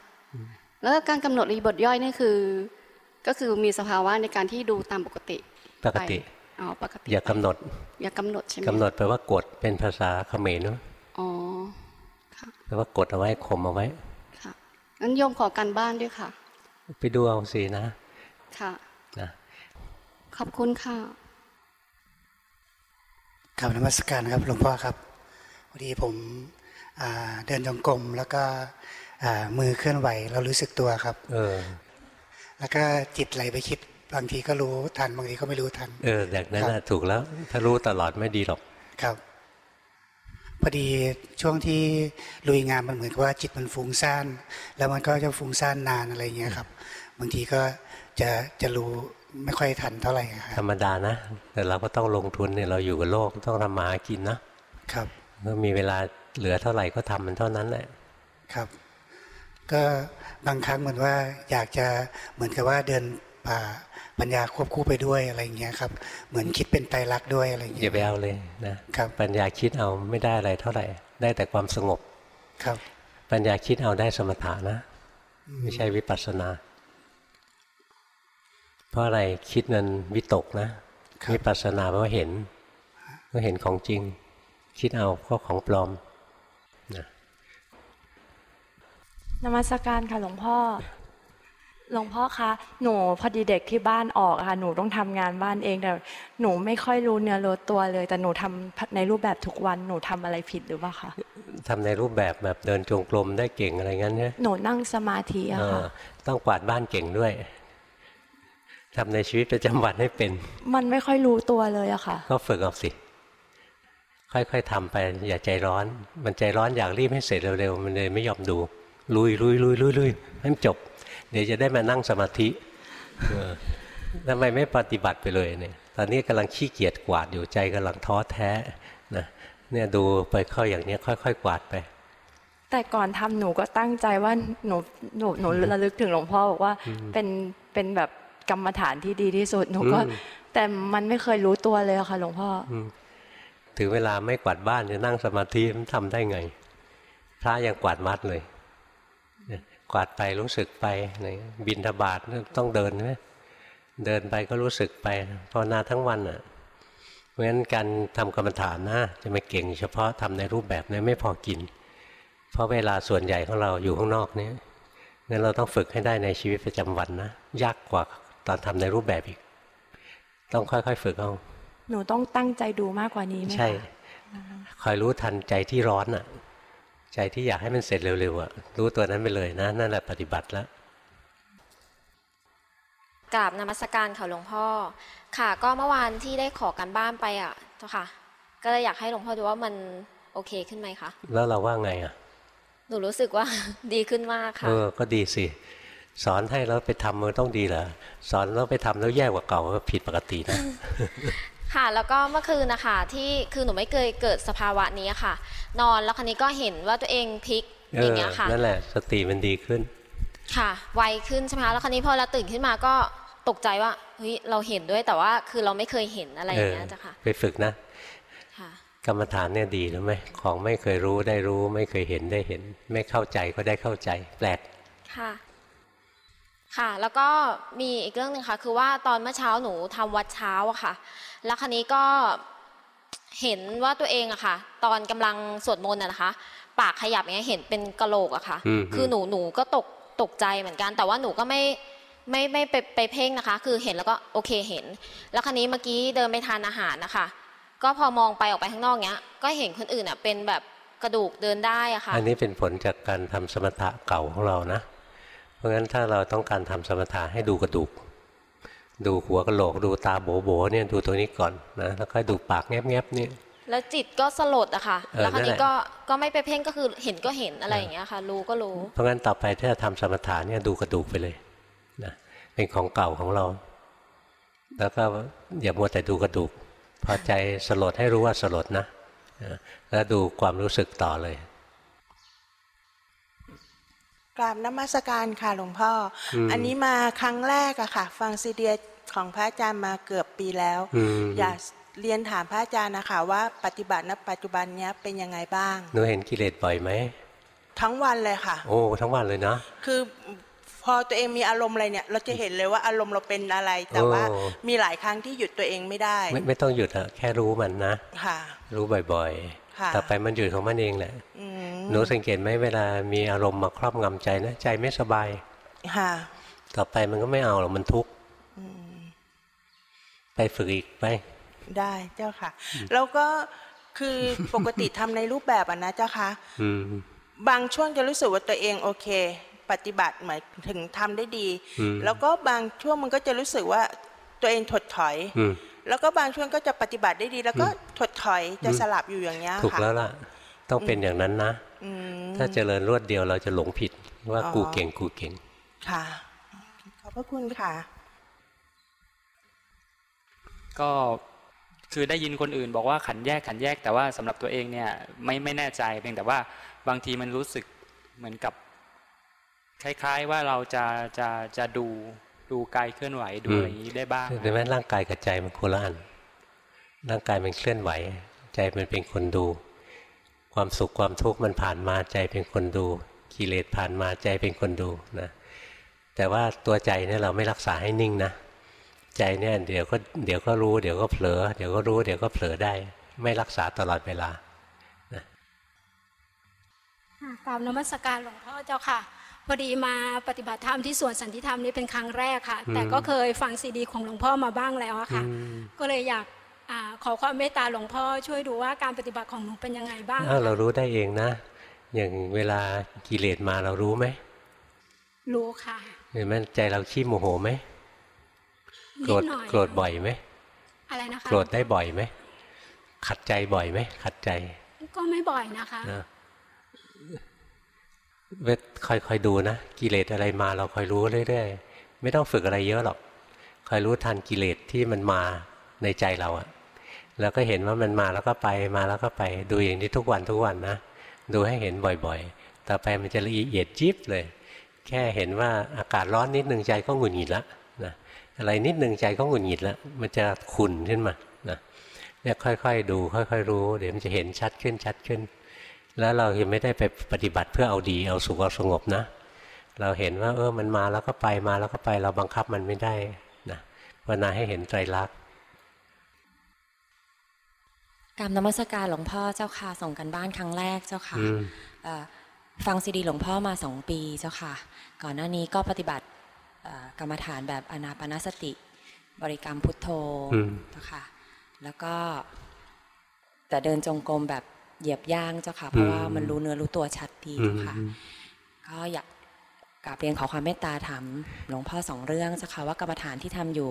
แล้วการกำหนดรีบทย่อยนี่คือ ก็คือมีสภาวะในการที่ดูตามปกติปกติไปอ๋อปกติ อย่ากำหนด อย่ากำหนดใช่ไหมกำหนดแปลว่ากดเป็นภาษาเขมรเนอะอ๋อค่ะแปลว่ากดเอาไว้ข่มเอาไว้ค่ะงั้นโยมขอการบ้านด้วยค่ะ ไปดูเอาสินะ ค่ะนะขอบคุณค่ะกราบนมัสการครับหลวงพ่อครับพอดีผมอ่าเดินจงกรมแล้วก็อ่ามือเคลื่อนไหวเรารู้สึกตัวครับ เออ แล้วก็จิตไหลไปคิดบางทีก็รู้ทันบางทีก็ไม่รู้ทัน เออแบบนั้นครัน่ะบถูกแล้ว ถ้ารู้ตลอดไม่ดีหรอก ครับ พอดีช่วงที่ลุยงานมันเหมือนกับว่าจิตมันฟุ้งซ่าน แล้วมันก็จะฟุ้งซ่านนานอะไรอย่างเงี้ยครับ บางทีก็จะจะรู้ไม่ค่อยทันเท่าไหร่คธรัรบรมดานะ แต่เราก็ต้องลงทุนเนี่ยเราอยู่กับโลกต้องทำมาหากินนะครับก็มีเวลาเหลือเท่าไหร่ก็ทำมันเท่านั้นแหละครับ ก็บางครั้งเหมือนว่าอยากจะเหมือนกับว่าเดิน ป่าปัญญาควบคู่ไปด้วยอะไรอย่างเงี้ยครับ เหมือนคิดเป็นไตรลักษณ์ด้วยอะไรอย่างอเงี้ย่ายไปเอาเลยนะครับปัญญาคิดเอาไม่ได้อะไรเท่าไหร่ ได้แต่ความสงบครับ ปัญญาคิดเอาได้สมถะนะ ไม่ใช่วิปัสสนา เพราะอะไรคิดนั้นวิตกนะครับวิปัสสนาแปลว่าเห็นก็เห็นของจริง คิดเอาก็ของปลอมนะนมัสการค่ะหลวงพ่อ หลวงพ่อคะ หนูพอดีเด็กที่บ้านออกอะค่ะ หนูต้องทำงานบ้านเองแต่หนูไม่ค่อยรู้เนื้อรู้ตัวเลย แต่หนูทำในรูปแบบทุกวัน หนูทำอะไรผิดหรือเปล่าคะทำในรูปแบบแบบเดินจงกรมได้เก่งอะไรงั้นเนี่ยหนูนั่งสมาธิอะเออค่ะต้องกวาดบ้านเก่งด้วยทำในชีวิตประจำวันให้เป็น มันไม่ค่อยรู้ตัวเลยอะค่ะ ก็ฝึกเอาสิ ค่อยๆทำไป อย่าใจร้อน มันใจร้อนอยากรีบให้เสร็จเร็วๆ มันเลยไม่ยอมดู ลุยลุยลุยลุยลุยให้มันจบ เดี๋ยวจะได้มานั่งสมาธิเออทำไมไม่ปฏิบัติไปเลยเนี่ย ตอนนี้กำลังขี้เกียจกวาดอยู่ใจกำลังท้อแท้นะเนี่ยดูไปเข้าอย่างเนี้ยค่อย ๆ กวาดไป แต่ก่อนทำหนูก็ตั้งใจว่าหนูหนูหนูระลึกถึงหลวงพ่อบอกว่าเป็นเป็นแบบกรรมฐานที่ดีที่สุดหนูก็อืมแต่มันไม่เคยรู้ตัวเลยอะค่ะ หลวงพ่ออถึงเวลาไม่กวาดบ้านจะนั่งสมาธิมันทำได้ไง พระยังกวาดวัดเลยเนี่ย กวาดไปรู้สึกไปไหนบินทบาทต้องเดินใช่ไหมเดินไปก็รู้สึกไปภาวนาทั้งวันอะเพราะฉะนั้นการทำกรรมฐานนะจะไม่เก่ง เฉพาะทำในรูปแบบนี้ไม่พอกิน เพราะเวลาส่วนใหญ่ของเราอยู่ข้างนอกเนี่ยงั้นเราต้องฝึกให้ได้ในชีวิตประจำวันนะยากกว่าตอนทำในรูปแบบอีก ต้องค่อยๆฝึกเอาหนูต้องตั้งใจดูมากกว่านี้ไหมคะใช่คอยรู้ทันใจที่ร้อนอะ ใจที่อยากให้มันเสร็จเร็วๆอะรู้ตัวนั้นไปเลยนะ นั่นแหละปฏิบัติแล้วกราบนมัสการค่ะหลวงพ่อ ค่ะก็เมื่อวานที่ได้ขอการบ้านไปอะเจ้าค่ะ ก็เลยอยากให้หลวงพ่อดูว่ามันโอเคขึ้นไหมคะแล้วเราว่าไงอะหนูรู้สึกว่าดีขึ้นมากค่ะเออก็ดีสิสอนให้แล้วไปทำมันต้องดีเหรอสอนแล้วไปทำแล้วแย่กว่าเก่าก็ผิดปกตินะ ค่ะแล้วก็เมื่อคืนนะคะที่คือหนูไม่เคยเกิดสภาวะนี้ค่ะ นอนแล้วคราวนี้ก็เห็นว่าตัวเองพลิกเอออย่างเงี้ยค่ะนั่นแหละสติมันดีขึ้น ค่ะไวขึ้นใช่ไหมคะแล้วคราวนี้พอเราตื่นขึ้นมาก็ตกใจว่าเฮ้ยเราเห็นด้วยแต่ว่าคือเราไม่เคยเห็นอะไรอเอย่างอเงี้ยเจ้าค่ะไปฝึกนะค่ะกรรมฐานเนี่ยดีรู้ไหมของไม่เคยรู้ได้รู้ ไม่เคยเห็นได้เห็น ไม่เข้าใจก็ได้เข้าใจ แปลกค่ะ ค่ะ แล้วก็มีอีกเรื่องหนึ่งค่ะ คือว่าตอนเมื่อเช้าหนูทำวัดเช้าอะค่ะ แล้วคันนี้ก็เห็นว่าตัวเองอะค่ะ ตอนกำลังสวดมนต์อะนะคะ ปากขยับอย่างเงี้ยเห็นเป็นกะโหลกอะค่ะอืมคือหนูหนูก็ตกตกใจเหมือนกัน แต่ว่าหนูก็ไม่ไม่ไม่ไปไปเพ่งนะคะ คือเห็นแล้วก็โอเคเห็น แล้วคันนี้เมื่อกี้เดินไปทานอาหารนะคะ ก็พอมองไปออกไปข้างนอกเงี้ย ก็เห็นคนอื่นอะเป็นแบบกระดูกเดินได้อะค่ะ อันนี้เป็นผลจากการทำสมถะเก่าของเรานะ เพราะงั้นถ้าเราต้องการทำสมถะให้ดูกระดูก ดูหัวกะโหลกดูตาโบๆเนี่ยดูตัวนี้ก่อนนะแล้วก็ดูปากแงบๆนี่แล้วจิตก็สลดอะค่ะเออแล้วคราวนั่นนี้แหละก็ก็ไม่ไปเพ่งก็คือเห็นก็เห็นอะไรอย่างเงี้ยค่ะ รู้ก็รู้ เพราะงั้นต่อไปถ้าจะทำสมถะเนี่ยดูกระดูกไปเลยนะเป็นของเก่าของเรา แล้วก็อย่ามัวแต่ดูกระดูก พอใจสลดให้รู้ว่าสลดนะนะแล้วดูความรู้สึกต่อเลย กราบนมัสการค่ะหลวงพ่ออมอันนี้มาครั้งแรกอะค่ะ ฟังซีเดียของพระอาจารย์มาเกือบปีแล้วอืมอยากเรียนถามพระอาจารย์นะคะว่าปฏิบัติณปัจจุบันเนี้ยเป็นยังไงบ้างหนูเห็นกิเลสบ่อยไหมทั้งวันเลยค่ะ โอ้ทั้งวันเลยเนาะคือพอตัวเองมีอารมณ์อะไรเนี่ย เราจะเห็นเลยว่าอารมณ์เราเป็นอะไร แต่ว่าโอ้มีหลายครั้งที่หยุดตัวเองไม่ได้ ไม่ไม่ต้องหยุดอะแค่รู้มันนะ ค่ะ รู้บ่อยค่ะๆ ต่อไปมันหยุดของมันเองแหละอืมหนูสังเกตไหมเวลามีอารมณ์มาครอบงำใจนะใจไม่สบายค่ะต่อไปมันก็ไม่เอาหรอกมันทุกข์อืมไปฝึกอีกไป ได้เจ้าค่ะ แล้วก็คือปกติทำในรูปแบบอะนะเจ้าค่ะอืมบางช่วงจะรู้สึกว่าตัวเองโอเค ปฏิบัติหมายถึงทำได้ดีอืมแล้วก็บางช่วงมันก็จะรู้สึกว่าตัวเองถดถอยอืม แล้วก็บางช่วงก็จะปฏิบัติได้ดี แล้วก็ถดถอยจะอืมสลับอยู่อย่างเงี้ยถูกค่ะแล้วล่ะ ต้องเป็นอย่างนั้นนะอืมถ้าเจริญรวดเดียวเราจะหลงผิดว่าอ๋อกูเก่งกูเก่ง ค่ะ ขอบพระคุณค่ะ ก็คือได้ยินคนอื่นบอกว่าขันแยกขันแยกแต่ว่าสำหรับตัวเองเนี่ยไม่ไม่แน่ใจเพียงแต่ว่าบางทีมันรู้สึกเหมือนกับ คล้าย ๆว่าเราจะจะจะดู ดูกายเคลื่อนไหวดูอืมอะไรอย่างนี้ได้บ้างเห็นไหมร่างกายกับใจมันโคนละอันร่างกายมันเคลื่อนไหว ใจมันเป็นคนดู ความสุขความทุกข์มันผ่านมาใจเป็นคนดู กิเลสผ่านมาใจเป็นคนดูนะแต่ว่าตัวใจเนี่ยเราไม่รักษาให้นิ่งนะใจเนี่ยเดี๋ยวก็เดี๋ยวก็รู้เดี๋ยวก็เผลอเดี๋ยวก็รู้เดี๋ยวก็เผลอได้ ไม่รักษาตลอดเวลาค่ะกราบนมัสการหลวงพ่อเจ้าค่ะ พอดีมาปฏิบัติธรรมที่สวนสันติธรรมนี่เป็นครั้งแรกค่ะอืมแต่ก็เคยฟังซีดี ของหลวงพ่อมาบ้างแล้วอะค่ะอืมก็เลยอยากอาขอความเมตตาหลวงพ่อช่วยดูว่าการปฏิบัติของหนูเป็นยังไงบ้างอ้าวเราค่ะรู้ได้เองนะ อย่างเวลากิเลสมาเรารู้ไหมรู้ค่ะเห็นไหมใจเราขี้โมโหไหมโกรธนิดหน่อยโกรธบ่อยไหมอะไรนะคะโกรธได้บ่อยไหมขัดใจบ่อยไหมขัดใจ ก็ไม่บ่อยนะคะนะเวท คอยคอยดูนะ กิเลสอะไรมาเราคอยรู้เรื่อยๆ ไม่ต้องฝึกอะไรเยอะหรอกคอยรู้ทันกิเลสที่มันมาในใจเราอะแล้วก็เห็นว่ามันมาแล้วก็ไปมาแล้วก็ไปดูอย่างนี้ทุกวันทุกวันนะ ดูให้เห็นบ่อยๆ ต่อไปมันจะละเอียดยิบเลย แค่เห็นว่าอากาศร้อนนิดนึงใจก็หงุดหงิดละนะอะไรนิดนึงใจก็หงุดหงิดละมันจะขุ่นขึ้นมานะเนี่ยค่อยๆดู ค่อย ๆ รู้ เดี๋ยวมันจะเห็นชัดขึ้นชัดขึ้น แล้วเรายังไม่ได้ไปปฏิบัติเพื่อเอาดีเอาสุขเอาสงบนะ เราเห็นว่าเออมันมาแล้วก็ไปมาแล้วก็ไปเราบังคับมันไม่ได้นะภาวนาให้เห็นไตรลักษณ์กรรมนมัสการหลวงพ่อเจ้าค่ะส่งกันบ้านครั้งแรกเจ้าค่ะอืมเอ่อฟังซีดีหลวงพ่อมาสองปีเจ้าค่ะ ก่อนหน้านี้ก็ปฏิบัติเอ่อกรรมฐานแบบอนาปานสติ บริกรรมพุทโธอืมเจ้าค่ะ แล้วก็แต่เดินจงกรมแบบ เหยียบย่างเจ้าค่ะ เพราะว่ามันรู้เนื้อรู้ตัวชัดดีอืมเจ้าค่ะ ก็อยากกราบเรียนขอความเมตตาถามหลวงพ่อสองเรื่องเจ้าค่ะว่ากรรมฐานที่ทำอยู่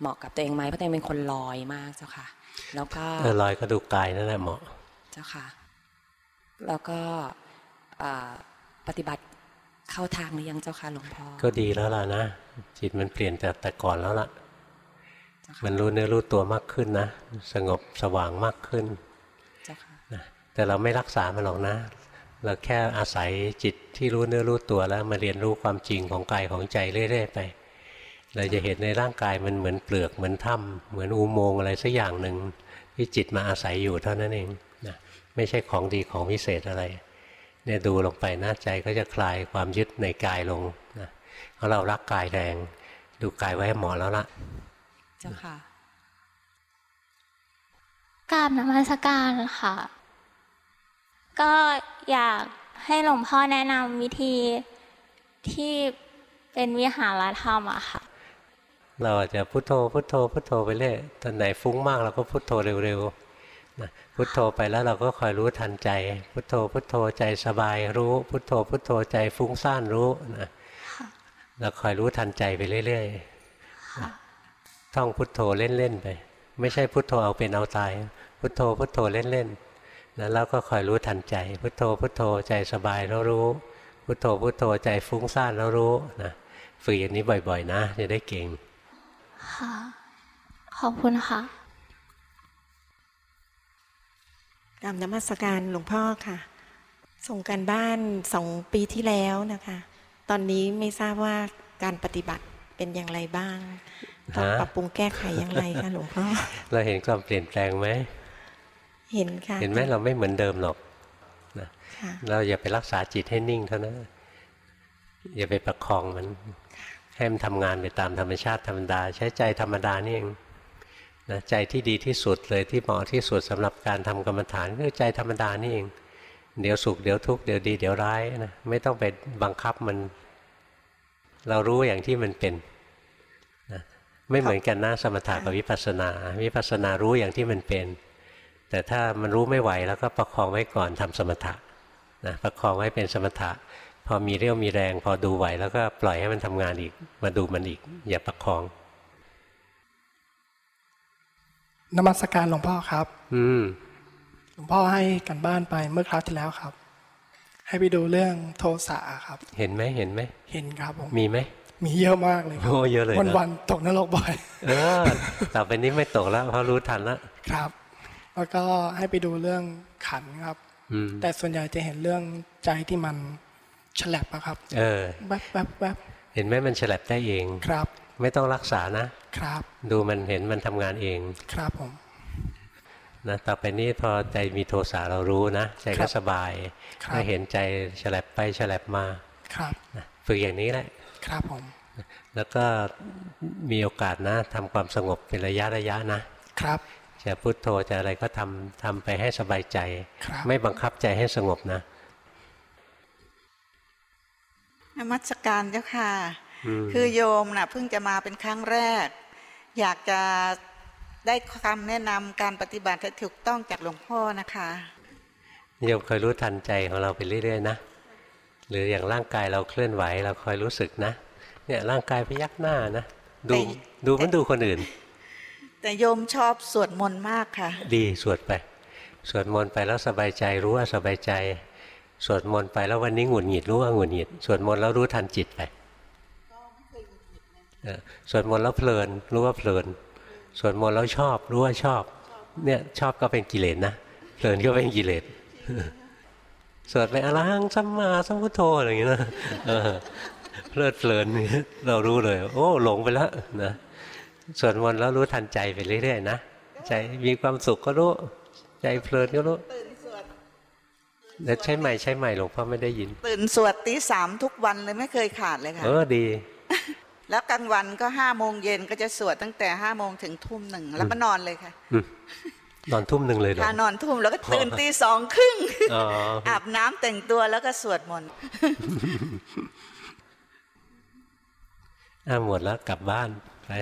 เหมาะกับตัวเองไหมเพราะตัวเองเป็นคนลอยมากเจ้าค่ะ แล้วก็เออลอยก็ดูกายนั่นแหละเหมาะเจ้าค่ะ แล้วก็อ่าปฏิบัติเข้าทางหรือยังเจ้าค่ะหลวงพ่อก็ดีแล้วล่ะนะจิตมันเปลี่ยนจากแต่ก่อนแล้วล่ะมันรู้เนื้อรู้ตัวมากขึ้นนะ สงบสว่างมากขึ้นเจ้าค่ะนะ แต่เราไม่รักษามันหรอกนะ เราแค่อาศัยจิตที่รู้เนื้อรู้ตัวแล้วมาเรียนรู้ความจริงของกายของใจเรื่อย ๆ ไป เราจะเห็นในร่างกายมันเหมือนเปลือกเหมือนถ้ำเหมือนอุโมงค์อะไรสักอย่างหนึ่งที่จิตมาอาศัยอยู่เท่านั้นเองนะไม่ใช่ของดีของพิเศษอะไรเนี่ยดูลงไปหน้าใจก็จะคลายความยึดในกายลงนะเพราะเรารักกายแรง ดูกายไว้ให้เหมาะแล้วละเจ้าค่ะกราบนมัสการค่ะ ก็อยากให้หลวงพ่อแนะนำวิธีที่เป็นวิหารธรรมอะค่ะ เราอาจจะพุโทโธพุโทโธพุโทโธไปเรื่อยตอนไหนฟุ้งมากเราก็พุโทโธเร็วๆนะพุโทโธไปแล้วเราก็คอยรู้ทันใจ พุโทโธพุโทโธใจสบายรู้ พุโทโธพุโทโธใจฟุ้งซ่านรู้นะเราคอยรู้ทันใจไปเรื่อยๆนะท่องพุโทโธเล่นๆไป ไม่ใช่พุโทโธเอาเป็นเอาตาย พุโทโธพุโทโธเล่นๆ นะแล้วก็คอยรู้ทันใจ พุโทโธพุโทโธใจสบายแล้วรู้ พุโทโธพุโทโธใจฟุ้งซ่านแล้วรู้นะฝึกอย่างนี้บ่อย ๆ นะจะได้เก่งค่ะขอบคุณค่ะกรรมนมัสการหลวงพ่อค่ะ ส่งการบ้านสองปีที่แล้วนะคะ ตอนนี้ไม่ทราบว่าการปฏิบัติเป็นอย่างไรบ้างต้องฮะปรับปรุงแก้ไขอย่างไรคะหลวงพ่อเราเห็นความเปลี่ยนแปลงไหม เห็นค่ะ เห็นไหมเราไม่เหมือนเดิมหรอกนะค่ะเราอย่าไปรักษาจิตให้นิ่งเท่านั้นอย่าไปประคองมันให้มันทำงานไปตามธรรมชาติธรรมดา ใช้ใจธรรมดานี่เองนะใจที่ดีที่สุดเลยที่เหมาะที่สุดสำหรับการทำกรรมฐานคือใจธรรมดานี่เอง เดี๋ยวสุขเดี๋ยวทุกข์เดี๋ยวดีเดี๋ยวร้ายนะไม่ต้องไปบังคับมัน เรารู้อย่างที่มันเป็นนะไม่เหมือนกันนะสมถะกับวิปัสสนา วิปัสสนารู้อย่างที่มันเป็น แต่ถ้ามันรู้ไม่ไหวแล้วก็ประคองไว้ก่อนทำสมถะนะประคองไว้เป็นสมถะ พอมีเรี่ยวมีแรง พอดูไหวแล้วก็ปล่อยให้มันทำงานอีก มาดูมันอีก อย่าประคอง นมัสการหลวงพ่อครับ อืมหลวงพ่อให้กันบ้านไปเมื่อคราวที่แล้วครับ ให้ไปดูเรื่องโทสะครับ เห็นไหมเห็นไหมเห็นครับผมมีไหมมีเยอะมากเลยครัโอ้เยอะเลยนะวันวันๆตกนรกบ่อย เออต่อไปนี้ไม่ตกแล้วเพราะรู้ทันแล้วครับ แล้วก็ให้ไปดูเรื่องขันธ์ครับอืมแต่ส่วนใหญ่จะเห็นเรื่องใจที่มันฉลับอะครับ เออแวบแวบแวบเห็นไหมมันฉลับได้เองครับ ไม่ต้องรักษานะครับ ดูมันเห็นมันทำงานเองครับผมนะต่อไปนี้พอใจมีโทสะเรารู้นะ ใจครัก็บสบายครับก็เห็นใจฉลับไปฉลับมาครับนะฝึกอย่างนี้แหละครับผมแล้วก็มีโอกาสนะทำความสงบเป็นระยะระยะนะครับ จะพุโทโธจะอะไรก็ทำทำไปให้สบายใจครับไม่บังคับใจให้สงบนะนมัสการเจ้าค่ะอืมคือโยมน่ะเพิ่งจะมาเป็นครั้งแรก อยากจะได้คำแนะนำการปฏิบัติให้ถูกต้องจากหลวงพ่อนะคะโยมคอยรู้ทันใจของเราไปเรื่อยๆนะหรืออย่างร่างกายเราเคลื่อนไหวเราคอยรู้สึกนะ เนี่ยร่างกายพยักหน้านะดูแต่ดูมันดูคนอื่น แต่โยมชอบสวดมนต์มากค่ะ ดีสวดไป สวดมนต์ไปแล้วสบายใจรู้ว่าสบายใจ สวดมนต์ไปแล้ววันนี้หงุดหงิดรู้ว่าหงุดหงิด สวดมนต์แล้วรู้ทันจิตไปสวดมนต์แล้วเพลินรู้ว่าเพลิน สวดมนต์แล้วชอบรู้ว่าชอบ เนี่ยชอบก็เป็นกิเลสนะ เพลินก็เป็นกิเลส สวดไปอรหังสัมมาสัมพุทโธอะไรอย่างเงี้ยนะเออเพลิดเพลินเรารู้เลย โอ้หลงไปแล้วนะ สวดมนต์แล้วรู้ทันใจไปเรื่อยๆนะใจมีความสุขก็รู้ ใจเพลินก็รู้เดี๋ยวใช้ใหม่ใช้ใหม่หลวงพ่อไม่ได้ยิน ตื่นสวดตีสามทุกวันเลยไม่เคยขาดเลยค่ะเออดี แล้วกลางวันก็ห้าโมงเย็นก็จะสวดตั้งแต่ห้าโมงถึงทุ่มหนึ่งแล้วก็นอนเลยค่ะอืมนอนทุ่มหนึ่งเลยเหรอค่ะนอนทุ่มแล้วก็ตื่นตีสองครึ่งอ๋ออาบน้ำแต่งตัวแล้วก็สวดมนต์อะหมดแล้วกลับบ้านไป